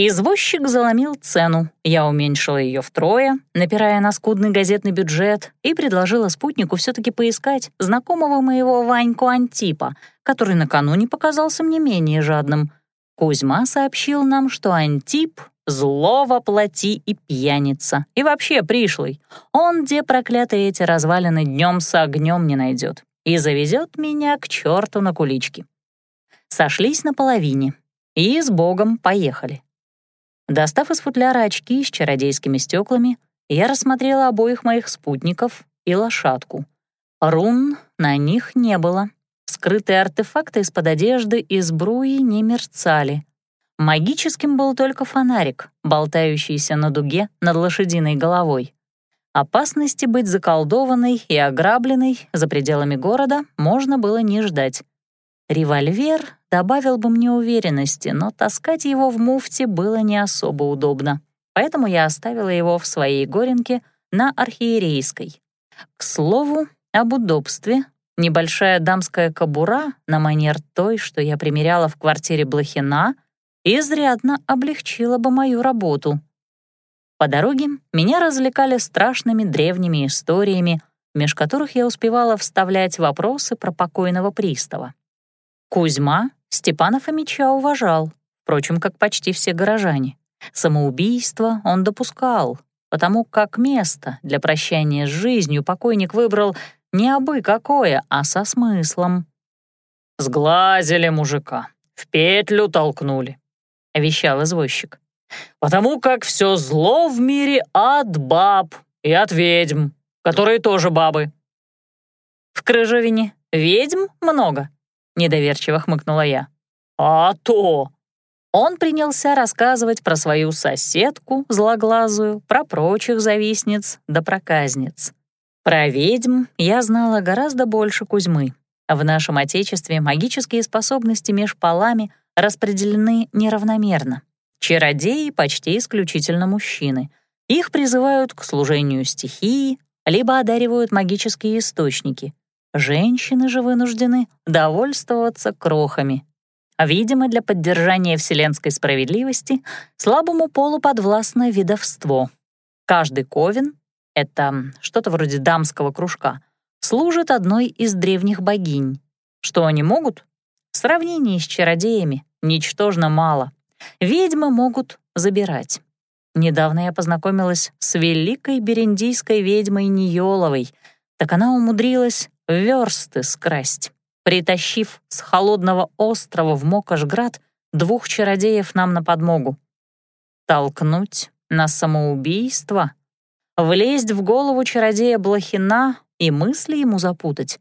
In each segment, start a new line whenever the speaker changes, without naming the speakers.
Извозчик заломил цену, я уменьшила ее втрое, напирая на скудный газетный бюджет, и предложила спутнику все-таки поискать знакомого моего Ваньку Антипа, который накануне показался мне менее жадным. Кузьма сообщил нам, что Антип — зло воплоти и пьяница, и вообще пришлый. Он, где проклятые эти развалины днем с огнем не найдет, и завезет меня к черту на кулички. Сошлись на половине, и с Богом поехали. Достав из футляра очки с чародейскими стеклами, я рассмотрела обоих моих спутников и лошадку. Рун на них не было. Скрытые артефакты из-под одежды и сбруи не мерцали. Магическим был только фонарик, болтающийся на дуге над лошадиной головой. Опасности быть заколдованной и ограбленной за пределами города можно было не ждать. Револьвер добавил бы мне уверенности, но таскать его в муфте было не особо удобно, поэтому я оставила его в своей горенке на архиерейской. К слову, об удобстве небольшая дамская кобура на манер той, что я примеряла в квартире Блохина, изрядно облегчила бы мою работу. По дороге меня развлекали страшными древними историями, меж которых я успевала вставлять вопросы про покойного пристава. Кузьма Степана Фомича уважал, впрочем, как почти все горожане. Самоубийство он допускал, потому как место для прощания с жизнью покойник выбрал не абы какое, а со смыслом.
«Сглазили мужика, в петлю толкнули», — вещал извозчик. «Потому как все зло в мире от баб и от ведьм, которые тоже бабы».
«В Крыжовине ведьм много?» Недоверчиво хмыкнула я.
«А то!»
Он принялся рассказывать про свою соседку, злоглазую, про прочих завистниц да проказниц. Про ведьм я знала гораздо больше Кузьмы. В нашем Отечестве магические способности меж полами распределены неравномерно. Чародеи почти исключительно мужчины. Их призывают к служению стихии, либо одаривают магические источники. Женщины же вынуждены довольствоваться крохами. Видимо, для поддержания вселенской справедливости слабому полу подвластно видовство. Каждый ковен — это что-то вроде дамского кружка — служит одной из древних богинь. Что они могут? В сравнении с чародеями ничтожно мало. Ведьмы могут забирать. Недавно я познакомилась с великой берендийской ведьмой Ниоловой. Так она умудрилась версты скрасть, притащив с холодного острова в Мокошград двух чародеев нам на подмогу. Толкнуть на самоубийство? Влезть в голову чародея Блохина и мысли ему запутать?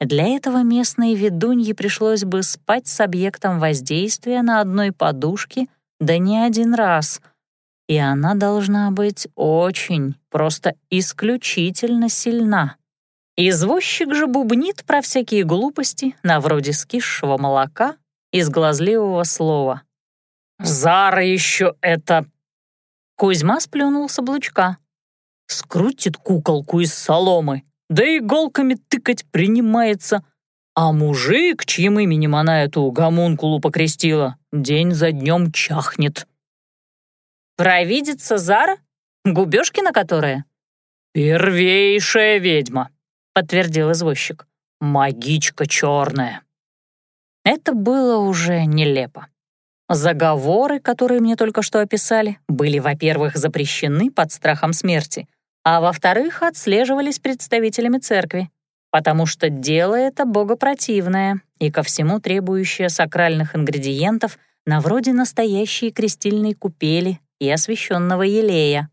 Для этого местной ведунье пришлось бы спать с объектом воздействия на одной подушке, да не один раз. И она должна быть очень, просто исключительно сильна. Извозчик же бубнит про всякие глупости на вроде скисшего молока из глазливого слова.
«Зара еще это...»
Кузьма сплюнул с облучка.
«Скрутит куколку из соломы, да иголками тыкать принимается. А мужик, чьим именем она эту гомункулу покрестила, день за днем чахнет».
«Провидится Зара? Губёшкина которая?»
«Первейшая ведьма», — подтвердил извозчик. «Магичка черная».
Это было уже нелепо. Заговоры, которые мне только что описали, были, во-первых, запрещены под страхом смерти, а во-вторых, отслеживались представителями церкви, потому что дело это богопротивное и ко всему требующее сакральных ингредиентов на вроде настоящей крестильной купели и освященного елея.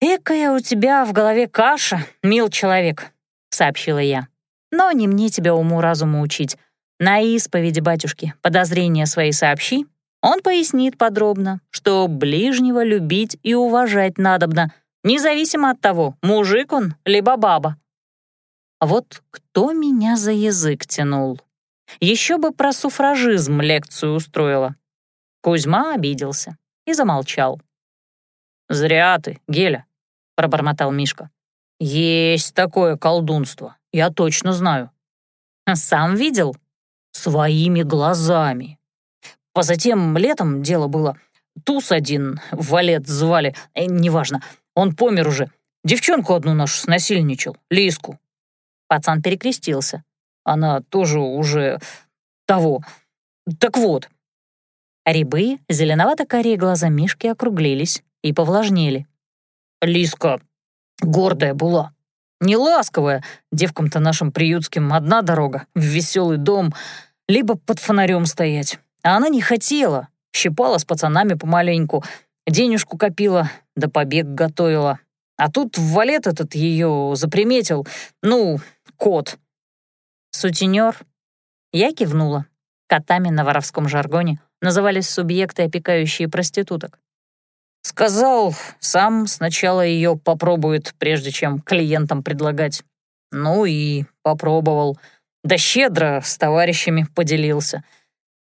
«Экая у тебя в голове каша, мил человек», сообщила я. «Но не мне тебя уму-разуму учить. На исповеди батюшки подозрения свои сообщи. Он пояснит подробно, что ближнего любить и уважать надобно, независимо от того, мужик он либо баба». Вот кто меня за язык тянул? Еще бы про суфражизм лекцию устроила. Кузьма обиделся и замолчал.
«Зря ты, Геля», — пробормотал Мишка. «Есть такое колдунство, я точно знаю».
«Сам видел?»
«Своими глазами. Позатем летом дело было. туз один, валет звали, э, неважно, он помер уже. Девчонку одну нашу снасильничал, Лиску».
Пацан перекрестился.
«Она тоже уже того. Так вот».
Рябы, зеленовато-карие глаза Мишки округлились и повлажнели.
«Лиска гордая была, не ласковая, девкам-то нашим приютским одна дорога, в веселый дом, либо под фонарем стоять. А она не хотела, щипала с пацанами помаленьку, денежку копила, да побег готовила. А тут валет этот ее заприметил, ну, кот.
Сутенер. Я кивнула. Котами на воровском жаргоне назывались субъекты, опекающие проституток.
Сказал, сам сначала ее попробует, прежде чем клиентам предлагать. Ну и попробовал. Да щедро с товарищами поделился.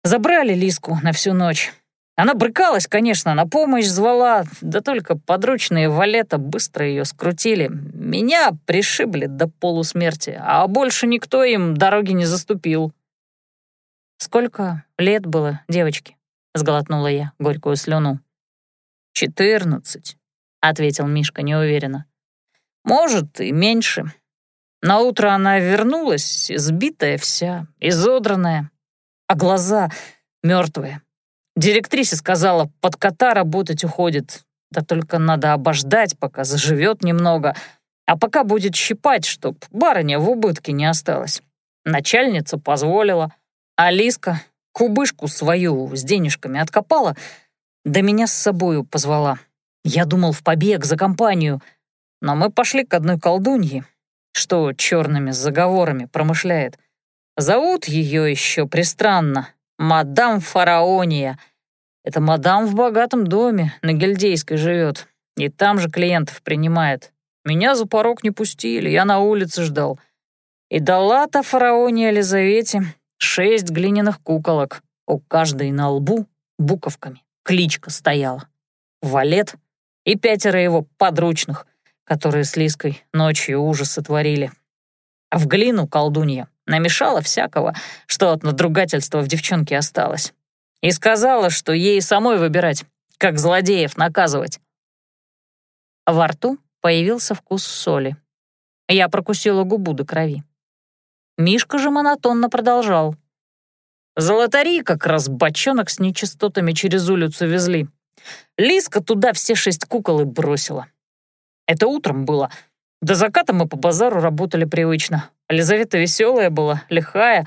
Забрали Лиску на всю ночь. Она брыкалась, конечно, на помощь звала, да только подручные валета быстро ее скрутили. Меня пришибли до полусмерти, а больше никто им дороги не заступил.
«Сколько лет было девочке?» — сглотнула я горькую слюну.
«Четырнадцать», — ответил Мишка неуверенно. «Может, и меньше. На утро она вернулась, сбитая вся, изодранная, а глаза мертвые. Директриса сказала, под кота работать уходит, да только надо обождать, пока заживет немного, а пока будет щипать, чтоб барыня в убытке не осталась. Начальница позволила, а Лиска кубышку свою с денежками откопала — да меня с собою позвала. Я думал в побег за компанию, но мы пошли к одной колдунье, что черными заговорами промышляет. Зовут ее еще пристранно — мадам Фараония. Это мадам в богатом доме, на Гильдейской живет, и там же клиентов принимает. Меня за порог не пустили, я на улице ждал. И дала-то фараония Елизавете шесть глиняных куколок, у каждой на лбу буковками кличка стояла. Валет и пятеро его подручных, которые с Лиской ночью ужасы творили. А в глину колдунья намешала всякого, что от надругательства в девчонке осталось. И сказала, что ей самой выбирать, как злодеев наказывать.
Во рту появился вкус соли. Я прокусила губу до крови. Мишка же монотонно продолжал.
Золотари как раз бочонок с нечистотами через улицу везли. Лиска туда все шесть кукол и бросила. Это утром было. До заката мы по базару работали привычно. Лизавета веселая была, лихая.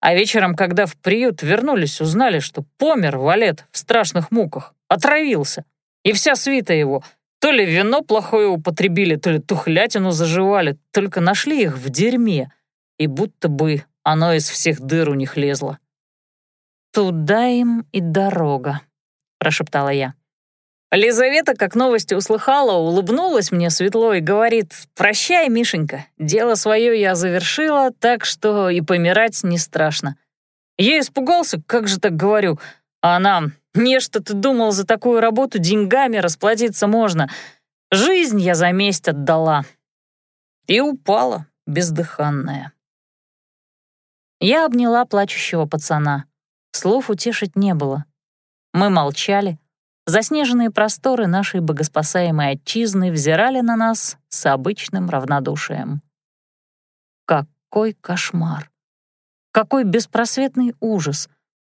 А вечером, когда в приют вернулись, узнали, что помер Валет в страшных муках, отравился. И вся свита его то ли вино плохое употребили, то ли тухлятину заживали, только нашли их в дерьме. И будто бы оно из всех дыр у них лезло.
«Туда им и дорога», — прошептала я.
Лизавета, как новости услыхала, улыбнулась мне светло и говорит, «Прощай, Мишенька, дело свое я завершила, так что и помирать не страшно». Я испугался, как же так говорю, а она, «Не, что ты думал, за такую работу деньгами расплатиться можно. Жизнь я за месть отдала». И упала бездыханная.
Я обняла плачущего пацана. Слов утешить не было. Мы молчали. Заснеженные просторы нашей богоспасаемой отчизны взирали на нас с обычным равнодушием. Какой кошмар! Какой беспросветный ужас!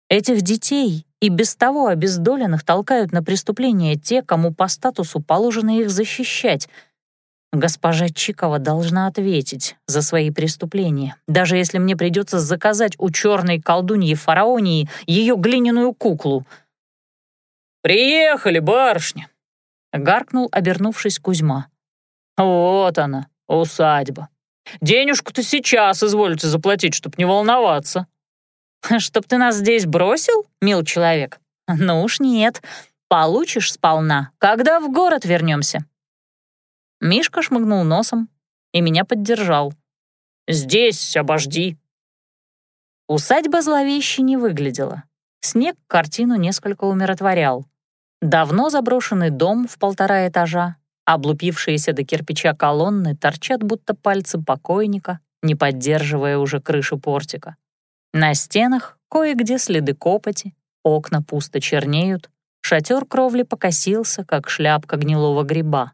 Этих детей и без того обездоленных толкают на преступления те, кому по статусу положено их защищать — Госпожа Чикова должна ответить за свои преступления, даже если мне придется заказать у черной колдуньи фараонии ее глиняную куклу.
«Приехали, барышня!»
— гаркнул, обернувшись Кузьма.
«Вот она, усадьба. Денежку-то сейчас изволите заплатить, чтоб не волноваться».
«Чтоб ты нас здесь бросил, мил человек? Ну уж нет, получишь сполна, когда в город вернемся. Мишка шмыгнул носом и меня поддержал.
«Здесь обожди».
Усадьба зловеще не выглядела. Снег картину несколько умиротворял. Давно заброшенный дом в полтора этажа, облупившиеся до кирпича колонны торчат будто пальцы покойника, не поддерживая уже крышу портика. На стенах кое-где следы копоти, окна пусто чернеют, шатер кровли покосился, как шляпка гнилого гриба.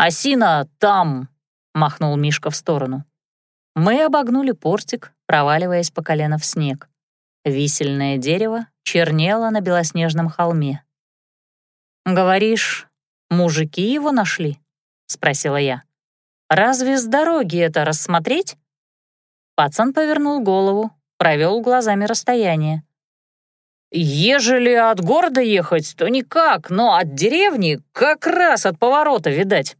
«Осина там!» — махнул Мишка в сторону. Мы обогнули портик, проваливаясь по колено в снег. Висельное дерево чернело на белоснежном холме. «Говоришь, мужики его нашли?» — спросила я. «Разве с дороги это рассмотреть?» Пацан повернул голову, провел глазами расстояние. «Ежели от города ехать, то никак, но от деревни как раз от поворота, видать».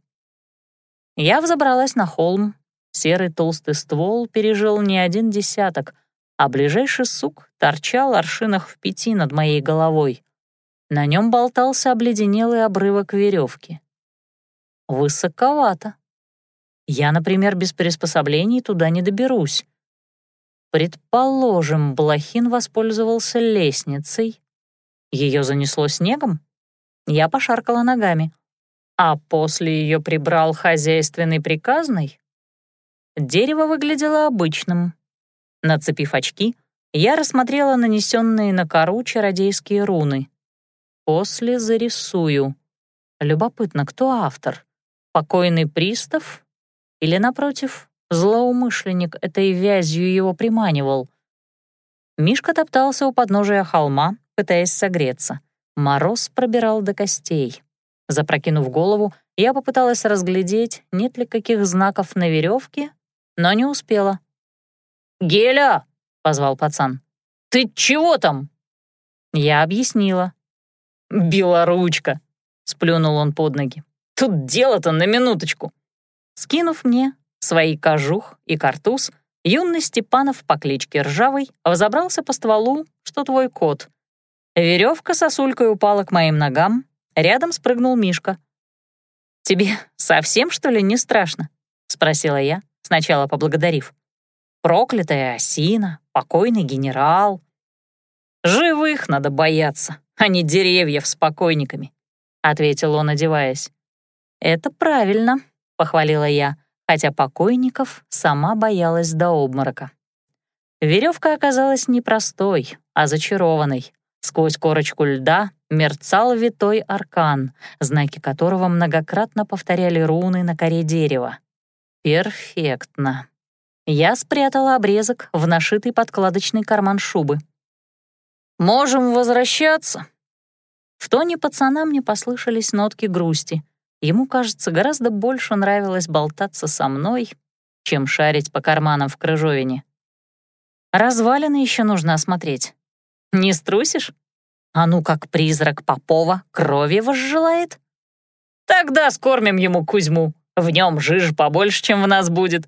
Я взобралась на холм. Серый толстый ствол пережил не один десяток, а ближайший сук торчал аршинах в пяти над моей головой. На нем болтался обледенелый обрывок веревки. Высоковато. Я, например, без приспособлений туда не доберусь. Предположим, Блохин воспользовался лестницей. Ее занесло снегом? Я пошаркала ногами. А после ее прибрал хозяйственный приказный? Дерево выглядело обычным. Нацепив очки, я рассмотрела нанесенные на кору чародейские руны. После зарисую. Любопытно, кто автор? Покойный пристав? Или, напротив, злоумышленник этой вязью его приманивал? Мишка топтался у подножия холма, пытаясь согреться. Мороз пробирал до костей. Запрокинув голову, я попыталась разглядеть, нет ли каких знаков на веревке, но не успела. «Геля!» — позвал пацан. «Ты чего там?» Я объяснила. «Белоручка!» — сплюнул он под ноги. Тут дело-то на минуточку. Скинув мне свои кожух и картуз, юный Степанов по кличке Ржавый взобрался по стволу, что твой кот. Веревка сосулькой упала к моим ногам, рядом спрыгнул Мишка. «Тебе совсем, что ли, не страшно?» — спросила я, сначала поблагодарив. «Проклятая осина, покойный генерал». «Живых надо бояться, а не деревьев с покойниками», — ответил он, одеваясь. «Это правильно», — похвалила я, хотя покойников сама боялась до обморока. Веревка оказалась не простой, а зачарованной. Сквозь корочку льда мерцал витой аркан, знаки которого многократно повторяли руны на коре дерева. Перфектно. Я спрятала обрезок в нашитый подкладочный карман шубы. «Можем возвращаться?» В тоне пацана мне послышались нотки грусти. Ему, кажется, гораздо больше нравилось болтаться со мной, чем шарить по карманам в крыжовине. Развалины еще нужно осмотреть. Не струсишь? А ну как призрак Попова крови возжелает? Тогда скормим ему Кузьму. В нем жиж побольше, чем в нас будет.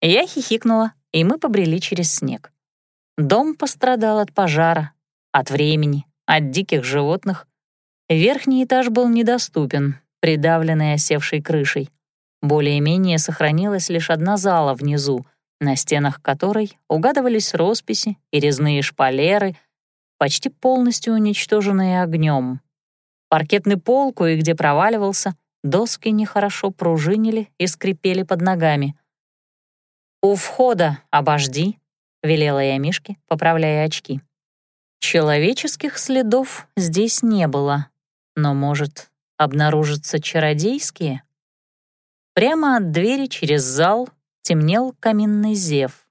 Я хихикнула, и мы побрели через снег. Дом пострадал от пожара, от времени, от диких животных. Верхний этаж был недоступен, придавленной осевшей крышей. Более-менее сохранилась лишь одна зала внизу, на стенах которой угадывались росписи и резные шпалеры, почти полностью уничтоженные огнем. Паркетный пол кое-где проваливался, доски нехорошо пружинили и скрипели под ногами. «У входа обожди», — велела я Мишке, поправляя очки. Человеческих следов здесь не было, но, может, обнаружатся чародейские? Прямо от двери через зал темнел каминный зев.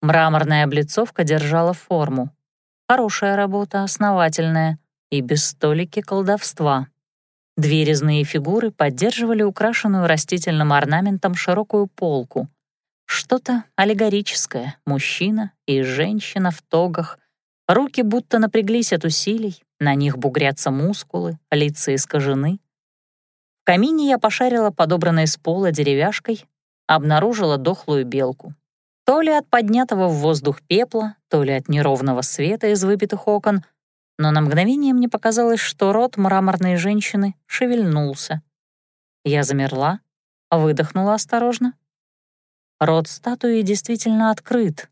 Мраморная облицовка держала форму. Хорошая работа, основательная и без столики колдовства. Две резные фигуры поддерживали украшенную растительным орнаментом широкую полку. Что-то аллегорическое, мужчина и женщина в тогах. Руки будто напряглись от усилий, на них бугрятся мускулы, лица искажены. В камине я пошарила подобранной с пола деревяшкой, обнаружила дохлую белку. То ли от поднятого в воздух пепла, то ли от неровного света из выбитых окон, но на мгновение мне показалось, что рот мраморной женщины шевельнулся. Я замерла, выдохнула осторожно. Рот статуи действительно открыт,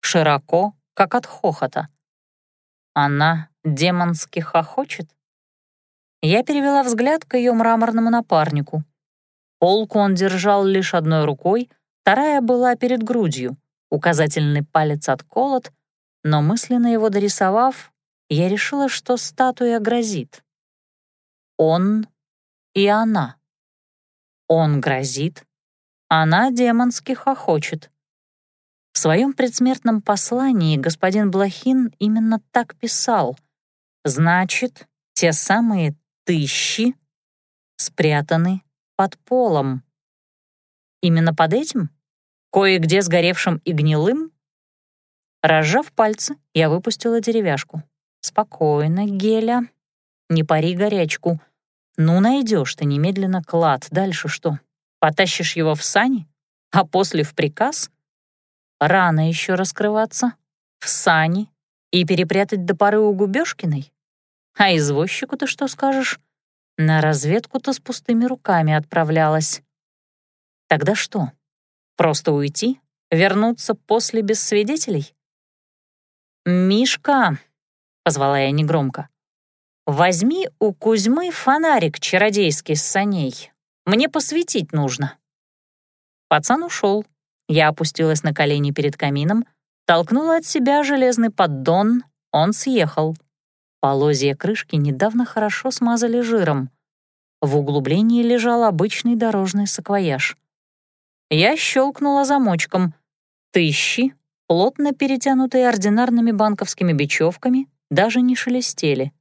широко, как от хохота. Она демонски хохочет? Я перевела взгляд к ее мраморному напарнику. Полку он держал лишь одной рукой, вторая была перед грудью, указательный палец отколот, но мысленно его дорисовав, я решила, что статуя грозит. Он и она. Он грозит, она демонски хохочет. В своем предсмертном послании господин Блохин именно так писал. Значит, те самые тысячи спрятаны под полом. Именно под этим? Кое-где сгоревшим и гнилым? Разжав пальцы, я выпустила деревяшку. «Спокойно, Геля. Не пари горячку. Ну, найдешь ты немедленно клад. Дальше что? Потащишь его в сани? А после в приказ? Рано еще раскрываться. В сани. И перепрятать до поры у Губёшкиной? А извозчику ты что скажешь? На разведку-то с пустыми руками отправлялась. Тогда что? Просто уйти? Вернуться после без свидетелей? «Мишка», — позвала я негромко, — «возьми у Кузьмы фонарик чародейский с саней. Мне посветить нужно». Пацан ушел. Я опустилась на колени перед камином, толкнула от себя железный поддон, он съехал. Полозья крышки недавно хорошо смазали жиром. В углублении лежал обычный дорожный саквояж. Я щелкнула замочком. Тыщи плотно перетянутые ординарными банковскими бечевками, даже не шелестели.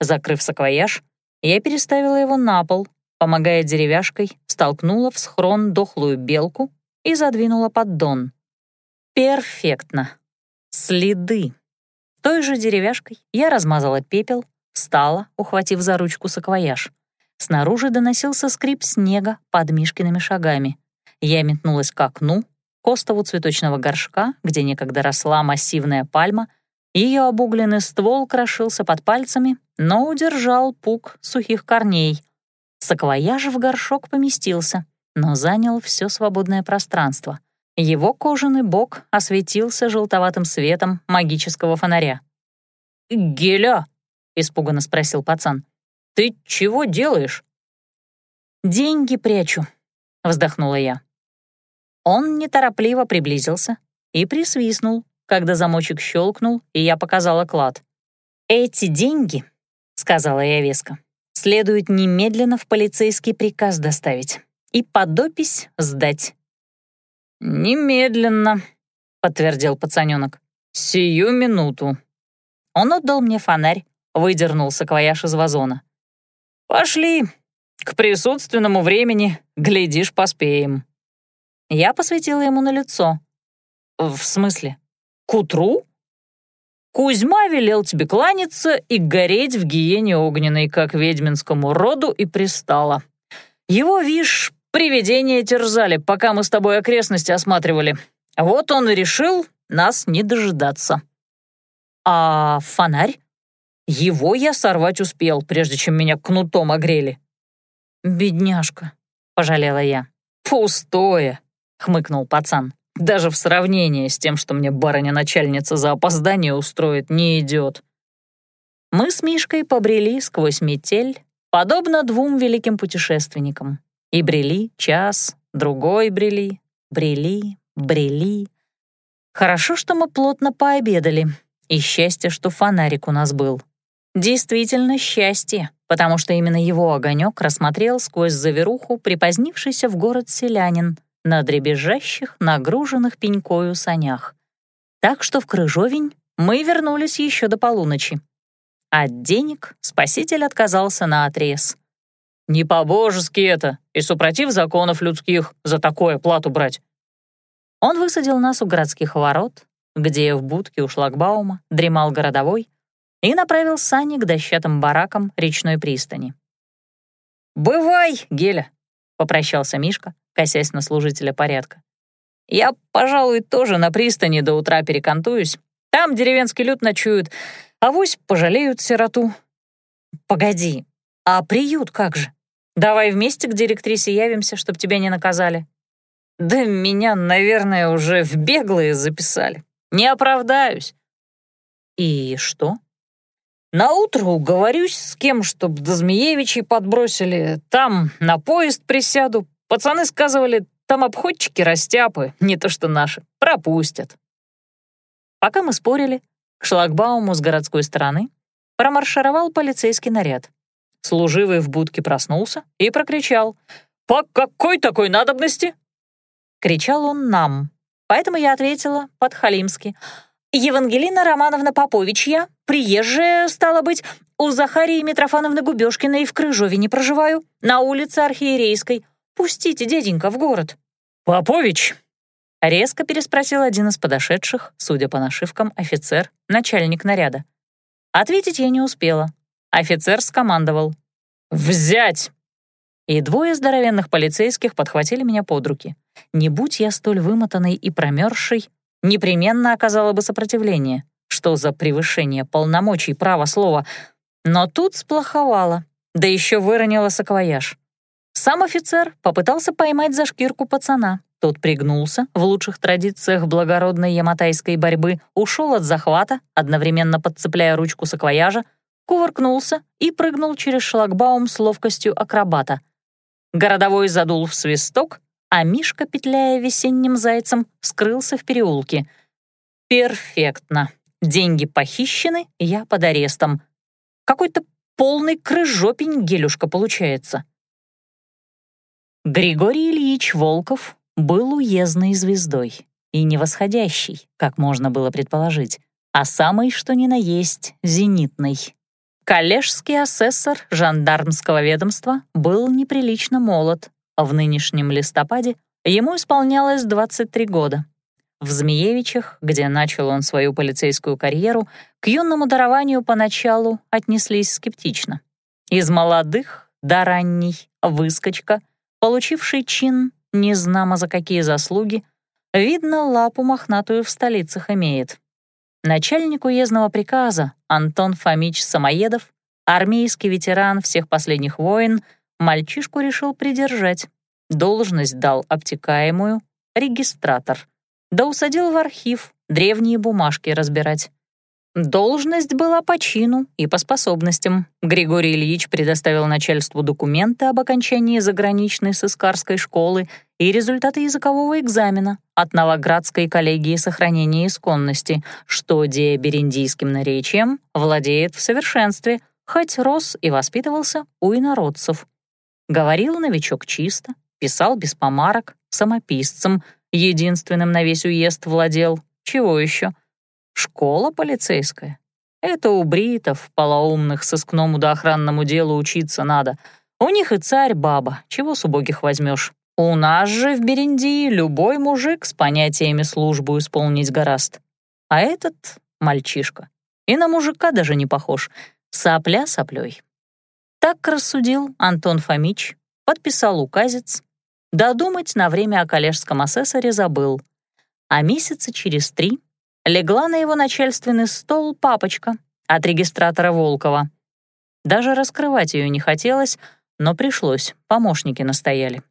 Закрыв саквояж, я переставила его на пол, помогая деревяшкой, столкнула в схрон дохлую белку и задвинула поддон. Перфектно. Следы. Той же деревяшкой я размазала пепел, встала, ухватив за ручку саквояж. Снаружи доносился скрип снега под Мишкиными шагами. Я метнулась к окну, остову цветочного горшка, где некогда росла массивная пальма, ее обугленный ствол крошился под пальцами, но удержал пук сухих корней. Саквояж в горшок поместился, но занял все свободное пространство. Его кожаный бок осветился желтоватым светом магического фонаря.
«Геля!» — испуганно спросил пацан. «Ты чего делаешь?»
«Деньги прячу», — вздохнула я. Он неторопливо приблизился и присвистнул, когда замочек щелкнул, и я показала клад. «Эти деньги», — сказала я веско, — «следует немедленно в полицейский приказ доставить и под опись сдать».
«Немедленно», — подтвердил пацанёнок. «Сию минуту».
Он отдал мне фонарь, выдернул саквояж из вазона.
«Пошли. К присутственному времени, глядишь, поспеем».
Я посветила ему на лицо.
«В смысле? К утру?» «Кузьма велел тебе кланяться и гореть в гиене огненной, как ведьминскому роду и пристало. Его, вишь, привидения терзали, пока мы с тобой окрестности осматривали. Вот он и решил нас не дожидаться».
«А фонарь?»
Его я сорвать успел, прежде чем меня кнутом огрели.
«Бедняжка», — пожалела я.
«Пустое», — хмыкнул пацан. «Даже в сравнении с тем, что мне барыня-начальница за опоздание устроит, не идет».
Мы с Мишкой побрели сквозь метель, подобно двум великим путешественникам. И брели час, другой брели, брели, брели. Хорошо, что мы плотно пообедали, и счастье, что фонарик у нас был. Действительно счастье, потому что именно его огонек рассмотрел сквозь заверуху припозднившийся в город селянин — на дребезжащих, нагруженных пенькою санях. Так что в Крыжовень мы вернулись еще до полуночи. От денег спаситель отказался на отрез.
«Не по-божески это, и супротив законов людских за такое плату брать».
Он высадил нас у городских ворот, где в будке у шлагбаума дремал городовой, и направил сани к дощатым баракам речной пристани.
«Бывай, Геля», — попрощался Мишка, косясь на служителя порядка. «Я, пожалуй, тоже на пристани до утра перекантуюсь. Там деревенский люд ночует, а вось пожалеют сироту».
«Погоди, а приют как же? Давай вместе к директрисе явимся, чтоб тебя не наказали».
«Да меня, наверное, уже в беглые записали. Не оправдаюсь».
«И что?»
Наутро уговорюсь с кем, чтоб до Змеевичей подбросили. Там на поезд присяду, Пацаны сказывали, там обходчики растяпы, не то что наши, пропустят.
Пока мы спорили, К шлагбауму с городской стороны промаршировал полицейский наряд. Служивый в будке проснулся и прокричал «По какой такой надобности?» Кричал он нам, поэтому я ответила под-халимски «Евангелина Романовна я, приезжая, стала быть, у Захарии Митрофановны Губёшкиной в Крыжовине проживаю, на улице Архиерейской. Пустите, деденька, в город».
«Попович!»
— резко переспросил один из подошедших, судя по нашивкам, офицер, начальник наряда. Ответить я не успела. Офицер скомандовал.
«Взять!»
И двое здоровенных полицейских подхватили меня под руки. Не будь я столь вымотанной и промерзшей, непременно оказала бы сопротивление. Что за превышение полномочий права слова? Но тут сплоховала, да еще выронила саквояж. Сам офицер попытался поймать за шкирку пацана. Тот пригнулся, в лучших традициях благородной яматайской борьбы, ушел от захвата, одновременно подцепляя ручку саквояжа, кувыркнулся и прыгнул через шлагбаум с ловкостью акробата. Городовой задул в свисток, а Мишка, петляя весенним зайцем, скрылся в переулке. Перфектно. Деньги похищены, я под арестом. Какой-то полный крыжопень гелюшка получается. Григорий Ильич Волков был уездной звездой. И не восходящей, как можно было предположить, а самой, что ни на есть, зенитной. Коллежский асессор жандармского ведомства был неприлично молод, в нынешнем листопаде ему исполнялось 23 года. В Змеевичах, где начал он свою полицейскую карьеру, к юному дарованию поначалу отнеслись скептично. Из молодых до ранней выскочка, получивший чин незнамо за какие заслуги, видно, лапу мохнатую в столицах имеет. Начальник уездного приказа Антон Фомич Самоедов, армейский ветеран всех последних войн, мальчишку решил придержать. Должность дал обтекаемую, регистратор. Да усадил в архив, древние бумажки разбирать. Должность была по чину и по способностям. Григорий Ильич предоставил начальству документы об окончании заграничной сыскарской школы и результаты языкового экзамена от Новоградской коллегии сохранения исконности, что деобериндийским наречием владеет в совершенстве, хоть рос и воспитывался у инородцев. Говорил новичок чисто, писал без помарок, самописцем, единственным на весь уезд владел. Чего еще? Школа полицейская. Это у бритов, полоумных, сыскному да охранному делу учиться надо. У них и царь баба, чего с убогих возьмешь. У нас же в Берендии любой мужик с понятиями службу исполнить гораст. А этот — мальчишка. И на мужика даже не похож. Сопля соплей. Так рассудил Антон Фомич, подписал указец. Додумать на время о коллежском асессоре забыл. А месяца через три легла на его начальственный стол папочка от регистратора Волкова. Даже раскрывать ее не хотелось, но пришлось, помощники настояли.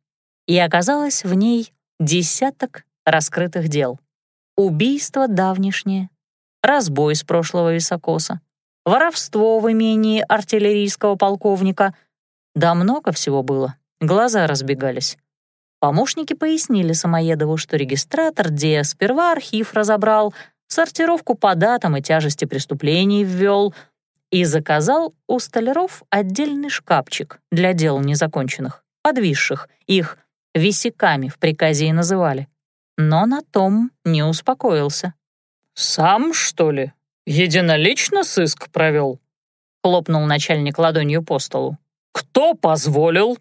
И оказалось в ней десяток раскрытых дел. Убийство давнишнее, разбой с прошлого високоса, воровство в имении артиллерийского полковника. Да много всего было, глаза разбегались. Помощники пояснили Самоедову, что регистратор Дея сперва архив разобрал, сортировку по датам и тяжести преступлений ввел и заказал у столяров отдельный шкафчик для дел незаконченных, подвисших, их висяками в приказе и называли. Но на том не успокоился.
«Сам, что ли? Единолично сыск провел?» — хлопнул начальник ладонью по столу. «Кто позволил?»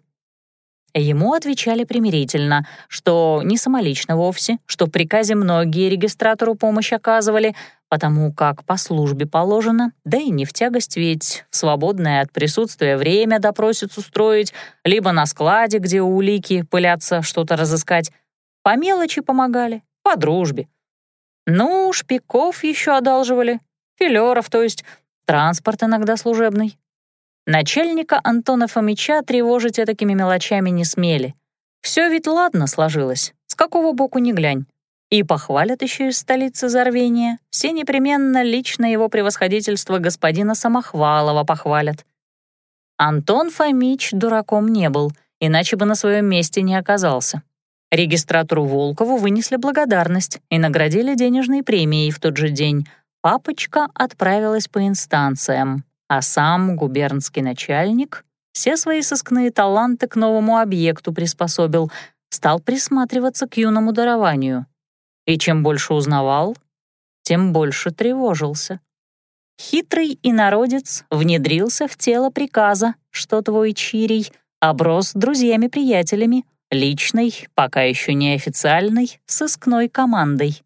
Ему отвечали примирительно, что не самолично вовсе, что в приказе многие регистратору помощь оказывали, потому как по службе положено, да и не в тягость ведь в свободное от присутствия время допросец устроить, либо на складе, где улики пылятся, что-то разыскать. По мелочи помогали, по дружбе. Ну, шпиков еще одалживали, филеров, то есть транспорт иногда служебный. Начальника Антона Фомича тревожить такими мелочами не смели. Все ведь ладно сложилось, с какого боку ни глянь. И похвалят еще из столицы Зарвения, все непременно лично его превосходительство господина Самохвалова похвалят. Антон Фомич дураком не был, иначе бы на своем месте не оказался. Регистратору Волкову вынесли благодарность и наградили денежной премией в тот же день, Папочка отправилась по инстанциям, а сам губернский начальник все свои сыскные таланты к новому объекту приспособил, стал присматриваться к юному дарованию. И чем больше узнавал, тем больше тревожился. Хитрый инородец внедрился в тело приказа, что твой Чирий оброс друзьями-приятелями, личной, пока еще неофициальной, сыскной командой.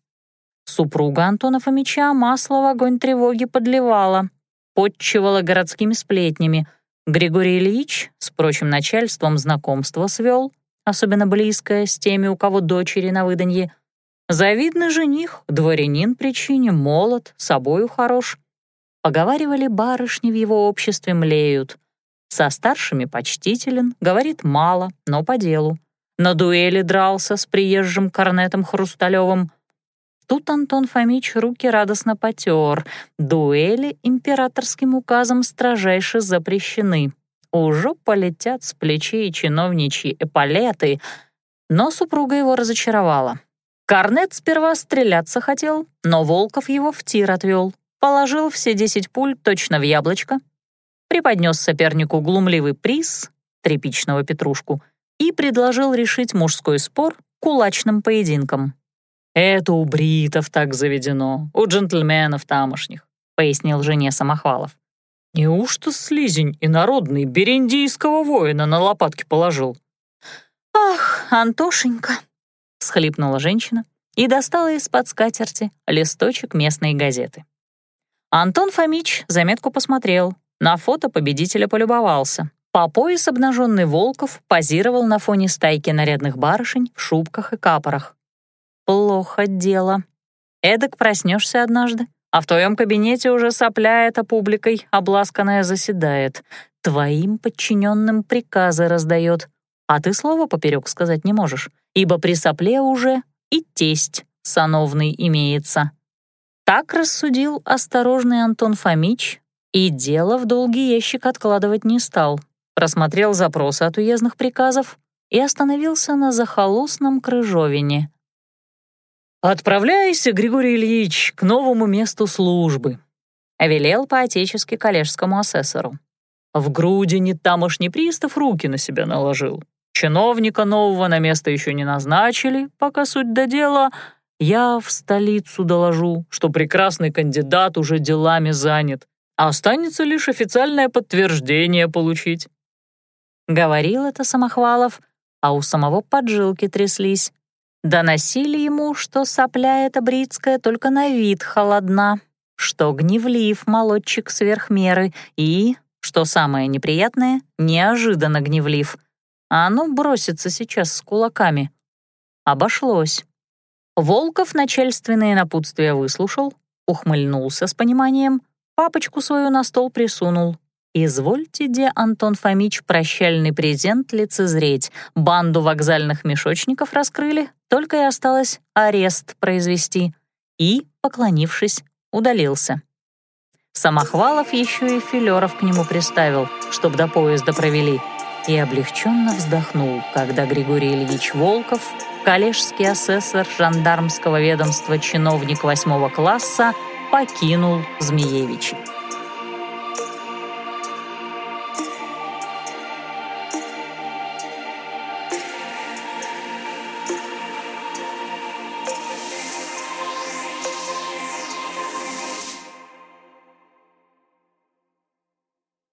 Супруга Антона Фомича масло в огонь тревоги подливала, подчивала городскими сплетнями. Григорий Ильич с прочим начальством знакомство свел, особенно близкое с теми, у кого дочери на выданье. Завидный жених, дворянин причине, молод, собою хорош. Поговаривали, барышни в его обществе млеют. Со старшими почтителен, говорит мало, но по делу. На дуэли дрался с приезжим корнетом Хрусталевым. Тут Антон Фомич руки радостно потер. Дуэли императорским указом строжайше запрещены. Уже полетят с плечей чиновничьи эполеты, но супруга его разочаровала. Корнет сперва стреляться хотел, но Волков его в тир отвел. Положил все десять пуль точно в яблочко, преподнес сопернику глумливый приз, тряпичного петрушку, и предложил решить мужской спор кулачным поединком. «Это у бритов так заведено, у джентльменов тамошних», — пояснил жене Самохвалов. «Неужто слизень инородный бериндийского воина на лопатки положил?»
«Ах, Антошенька!» — схлипнула женщина и достала из-под скатерти листочек местной газеты. Антон Фомич заметку посмотрел, на фото победителя полюбовался. По пояс обнаженный Волков позировал на фоне стайки нарядных барышень в шубках и капорах. Плохо дело. Эдак проснешься однажды, а в твоем кабинете уже сопля эта публикой обласканная заседает. Твоим подчиненным приказы раздает, а ты слова поперек сказать не можешь, ибо при сопле уже и тесть сановный имеется. Так рассудил осторожный Антон Фомич, и дело в долгий ящик откладывать не стал. Просмотрел запросы от уездных приказов и остановился на захолустном Крыжовине.
«Отправляйся, Григорий Ильич, к новому месту службы», — велел по-отечески коллежскому асессору. В Грудине тамошний пристав руки на себя наложил. Чиновника нового на место еще не назначили, пока суть до дела. Я в столицу доложу, что прекрасный кандидат уже делами занят. Останется лишь официальное подтверждение получить».
Говорил это Самохвалов, а у самого поджилки тряслись. Доносили ему, что сопля эта бритская только на вид холодна, что гневлив молодчик сверх меры и, что самое неприятное, неожиданно гневлив. А ну бросится сейчас с кулаками. Обошлось. Волков начальственные напутствия выслушал, ухмыльнулся с пониманием папочку свою на стол присунул. «Извольте, де Антон Фомич, прощальный презент лицезреть. Банду вокзальных мешочников раскрыли, только и осталось арест произвести». И, поклонившись, удалился. Самохвалов еще и филеров к нему приставил, чтоб до поезда провели, и облегченно вздохнул, когда Григорий Ильич Волков, коллежский асессор жандармского ведомства чиновник восьмого класса, покинул Змеевичи.